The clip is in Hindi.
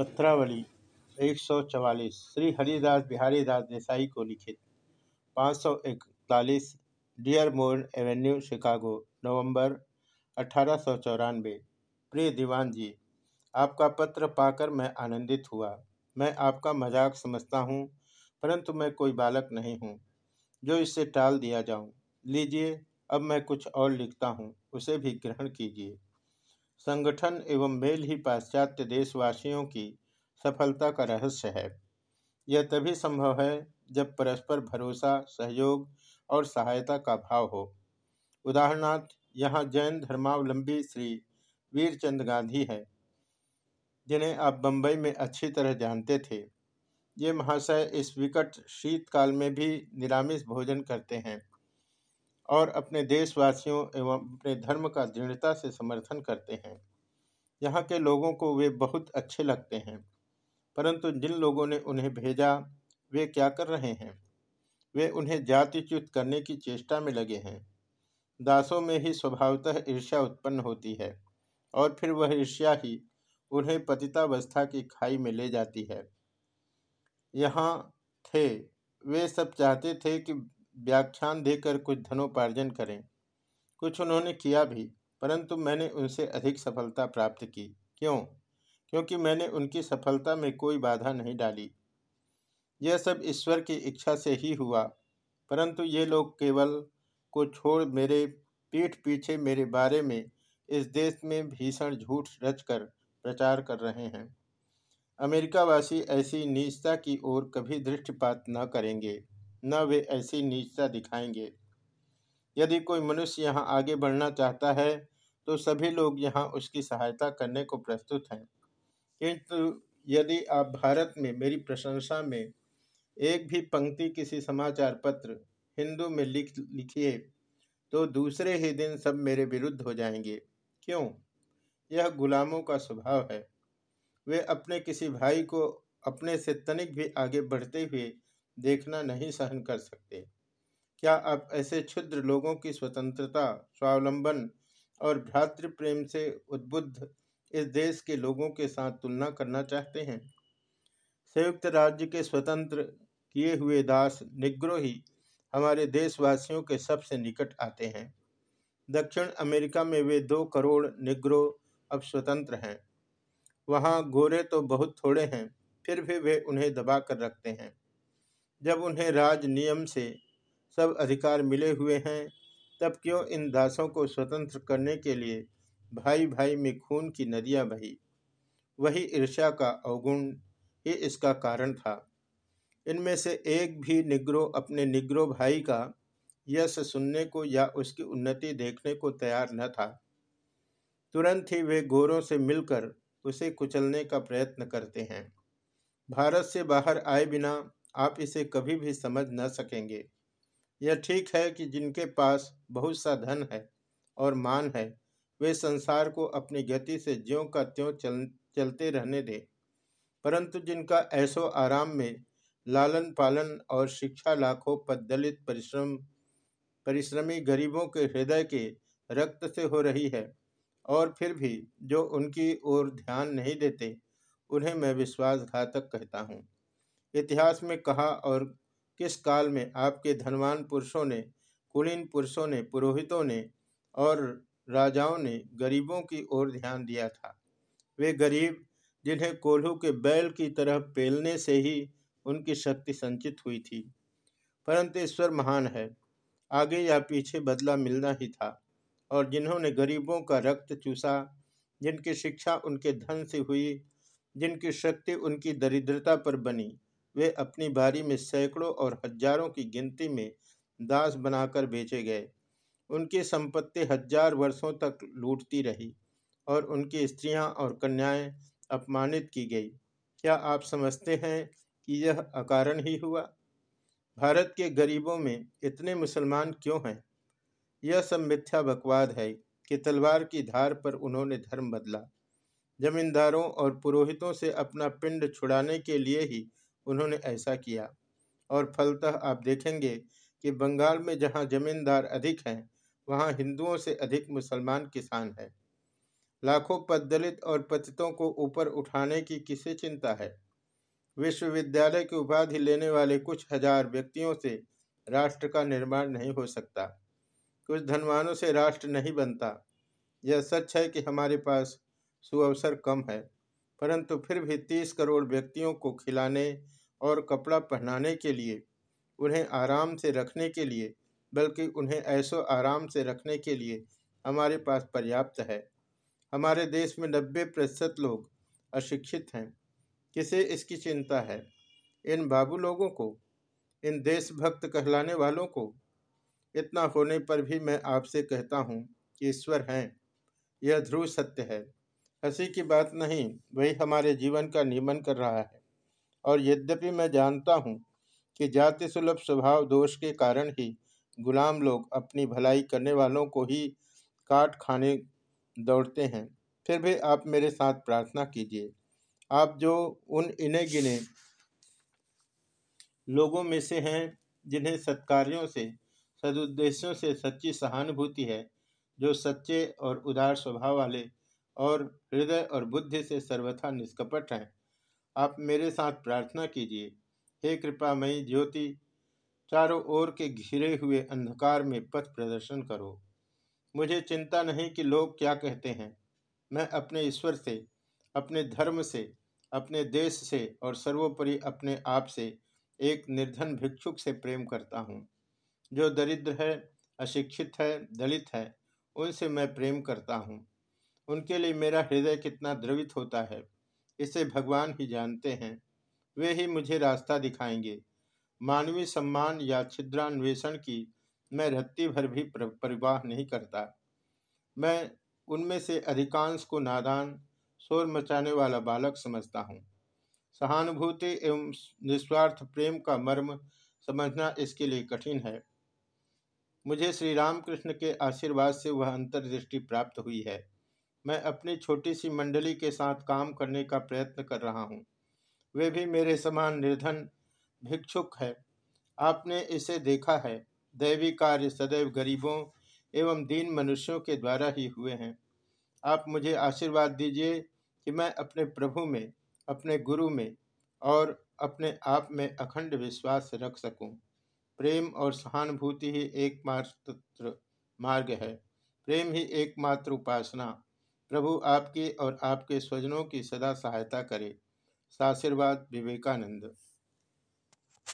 पत्रावली, एक सौ चवालीस, श्री हरिदास बिहारी दास देसाई को लिखित, पाँच सौ इकतालीस डियर मोर्न एवेन्यू, शिकागो, नवंबर, अठारह सौ चौरानवे। प्रिय दीवान जी आपका पत्र पाकर मैं आनंदित हुआ। मैं आपका मज़ाक समझता हूँ, परंतु मैं कोई बालक नहीं हूँ, जो इससे टाल दिया जाऊँ। लीजिए, अब मैं कुछ और लिखता हूँ, उसे भी ग्रहण कीजिए। संगठन एवं मेल ही पाश्चात्य देशवासियों की सफलता का रहस्य है। यह तभी संभव है जब परस्पर भरोसा, सहयोग और सहायता का भाव हो। उदाहरणार्थ, यहाँ जैन धर्मावलंबी श्री वीरचंद गांधी है, जिन्हें आप बम्बई में अच्छी तरह जानते थे। ये महाशय इस विकट शीतकाल में भी निरामिष भोजन करते हैं। और अपने देशवासियों एवं अपने धर्म का दृढ़ता से समर्थन करते हैं। यहाँ के लोगों को वे बहुत अच्छे लगते हैं, परंतु जिन लोगों ने उन्हें भेजा, वे क्या कर रहे हैं? वे उन्हें जातिच्युत करने की चेष्टा में लगे हैं। दासों में ही स्वभावतः ईर्ष्या उत्पन्न होती है, और फिर वह ईर्ष्या ही उन्हें पतितावस्था की खाई में ले जाती है। यहाँ थे, वे सब चाहते थे कि व्याख्यान देकर कुछ धनोपार्जन करें। कुछ उन्होंने किया भी, परंतु मैंने उनसे अधिक सफलता प्राप्त की। क्यों? क्योंकि मैंने उनकी सफलता में कोई बाधा नहीं डाली। यह सब ईश्वर की इच्छा से ही हुआ, परंतु ये लोग केवल को छोड़ मेरे पीठ पीछे मेरे बारे में, इस देश में भीषण झूठ रचकर प्रचार कर रहे हैं। अमेरिकावासी ऐसी नीचता की ओर कभी दृष्टिपात न करेंगे। न वे ऐसी नीचता दिखाएँगे। यदि कोई मनुष्य यहाँ आगे बढ़ना चाहता है तो सभी लोग यहाँ उसकी सहायता करने को प्रस्तुत हैं। किंतु यदि आप भारत में, मेरी प्रशंसा में, एक भी पंक्ति किसी समाचार पत्र हिंदू में लिख, लिखिए तो दूसरे ही दिन सब मेरे विरुद्ध हो जाएँगे। क्यों? यह गुलामों का स्वभाव है। वे अपने किसी भाई को अपने से तनिक भी आगे बढ़ते हुए देखना नहीं सहन कर सकते। क्या आप ऐसे क्षुद्र लोगों की स्वतंत्रता, स्वावलंबन और भ्रातृ प्रेम से उद्बुद्ध इस देश के लोगों के साथ तुलना करना चाहते हैं? संयुक्त राज्य के स्वतंत्र किए हुए दास निग्रो ही हमारे देशवासियों के सबसे निकट आते हैं। दक्षिण अमेरिका में वे दो करोड़ निग्रो अब स्वतंत्र हैं। वहाँ गोरे तो बहुत थोड़े हैं, फिर भी वे उन्हें दबा कर रखते हैं। जब उन्हें राज नियम से सब अधिकार मिले हुए हैं, तब क्यों इन दासों को स्वतंत्र करने के लिए भाई भाई में खून की नदियाँ बही? वही ईर्ष्या का अवगुण ही इसका कारण था। इनमें से एक भी निग्रो अपने निग्रो भाई का यश सुनने को या उसकी उन्नति देखने को तैयार न था। तुरंत ही वे गोरों से मिलकर उसे कुचलने का प्रयत्न करते हैं। भारत से बाहर आए बिना आप इसे कभी भी समझ न सकेंगे। यह ठीक है कि जिनके पास बहुत सा धन है और मान है, वे संसार को अपनी गति से ज्यों का त्यों चल, चलते रहने दें। परंतु जिनका ऐसो आराम में लालन पालन और शिक्षा लाखों पदलित परिश्रम, परिश्रमी गरीबों के हृदय के रक्त से हो रही है और फिर भी जो उनकी ओर ध्यान नहीं देते, उन्हें मैं विश्वासघातक कहता हूँ। इतिहास में कहा और किस काल में आपके धनवान पुरुषों ने, कुलीन पुरुषों ने, पुरोहितों ने और राजाओं ने गरीबों की ओर ध्यान दिया था। वे गरीब जिन्हें कोल्हू के बैल की तरह पेलने से ही उनकी शक्ति संचित हुई थी। परंतु ईश्वर महान है। आगे या पीछे बदला मिलना ही था और जिन्होंने गरीबों का रक्त चूसा, जिनकी शिक्षा उनके धन से हुई, जिनकी शक्ति उनकी दरिद्रता पर बनी वे अपनी बारी में सैकड़ों और हज़ारों की गिनती में दास बनाकर बेचे गए। उनकी संपत्ति हज़ार वर्षों तक लूटती रही और उनकी स्त्रियाँ और कन्याएँ अपमानित की गई। क्या आप समझते हैं कि यह अकारण ही हुआ? भारत के गरीबों में इतने मुसलमान क्यों हैं? यह सब मिथ्या बकवाद है कि तलवार की धार पर उन्होंने धर्म बदला। जमींदारों और पुरोहितों से अपना पिंड छुड़ाने के लिए ही उन्होंने ऐसा किया। और फलतः आप देखेंगे कि बंगाल में जहाँ जमींदार अधिक हैं, वहाँ हिंदुओं से अधिक मुसलमान किसान हैं। लाखों पद दलित और पतितों को ऊपर उठाने की किसे चिंता है? विश्वविद्यालय की उपाधि लेने वाले कुछ हज़ार व्यक्तियों से राष्ट्र का निर्माण नहीं हो सकता। कुछ धनवानों से राष्ट्र नहीं बनता। यह सच है कि हमारे पास सुअवसर कम है। परंतु फिर भी तीस करोड़ व्यक्तियों को खिलाने और कपड़ा पहनाने के लिए, उन्हें आराम से रखने के लिए, बल्कि उन्हें ऐसो आराम से रखने के लिए हमारे पास पर्याप्त है। हमारे देश में नब्बे प्रतिशत लोग अशिक्षित हैं। किसे इसकी चिंता है? इन बाबू लोगों को? इन देशभक्त कहलाने वालों को? इतना होने पर भी मैं आपसे कहता हूँ कि ईश्वर हैं। यह ध्रुव सत्य है। हँसी की बात नहीं, वही हमारे जीवन का नियमन कर रहा है। और यद्यपि मैं जानता हूँ कि जाति सुलभ स्वभाव दोष के कारण ही गुलाम लोग अपनी भलाई करने वालों को ही काट खाने दौड़ते हैं, फिर भी आप मेरे साथ प्रार्थना कीजिए। आप जो उन इन्हें गिने लोगों में से हैं, जिन्हें सत्कार्यों से, सदुद्देश्यों से सच्ची सहानुभूति है, जो सच्चे और उदार स्वभाव वाले और हृदय और बुद्धि से सर्वथा निष्कपट हैं। आप मेरे साथ प्रार्थना कीजिए। हे कृपामयी ज्योति, चारों ओर के घिरे हुए अंधकार में पथ प्रदर्शन करो। मुझे चिंता नहीं कि लोग क्या कहते हैं। मैं अपने ईश्वर से, अपने धर्म से, अपने देश से और सर्वोपरि अपने आप से एक निर्धन भिक्षुक से प्रेम करता हूँ। जो दरिद्र है, अशिक्षित है, दलित है, उनसे मैं प्रेम करता हूँ। उनके लिए मेरा हृदय कितना द्रवित होता है, इसे भगवान ही जानते हैं। वे ही मुझे रास्ता दिखाएँगे। मानवीय सम्मान या छिद्रान्वेषण की मैं रत्ती भर भी परिवाह नहीं करता। मैं उनमें से अधिकांश को नादान, शोर मचाने वाला बालक समझता हूँ। सहानुभूति एवं निस्वार्थ प्रेम का मर्म समझना इसके लिए कठिन है। मुझे श्री रामकृष्ण के आशीर्वाद से वह अंतर्दृष्टि प्राप्त हुई है। मैं अपनी छोटी सी मंडली के साथ काम करने का प्रयत्न कर रहा हूँ। वे भी मेरे समान निर्धन भिक्षुक है। आपने इसे देखा है, दैवी कार्य सदैव गरीबों एवं दीन मनुष्यों के द्वारा ही हुए हैं। आप मुझे आशीर्वाद दीजिए कि मैं अपने प्रभु में, अपने गुरु में और अपने आप में अखंड विश्वास रख सकूँ। प्रेम और सहानुभूति ही एकमात्र मार्ग है। प्रेम ही एकमात्र उपासना प्रभु आपके और आपके स्वजनों की सदा सहायता करे। साशीर्वाद विवेकानंद।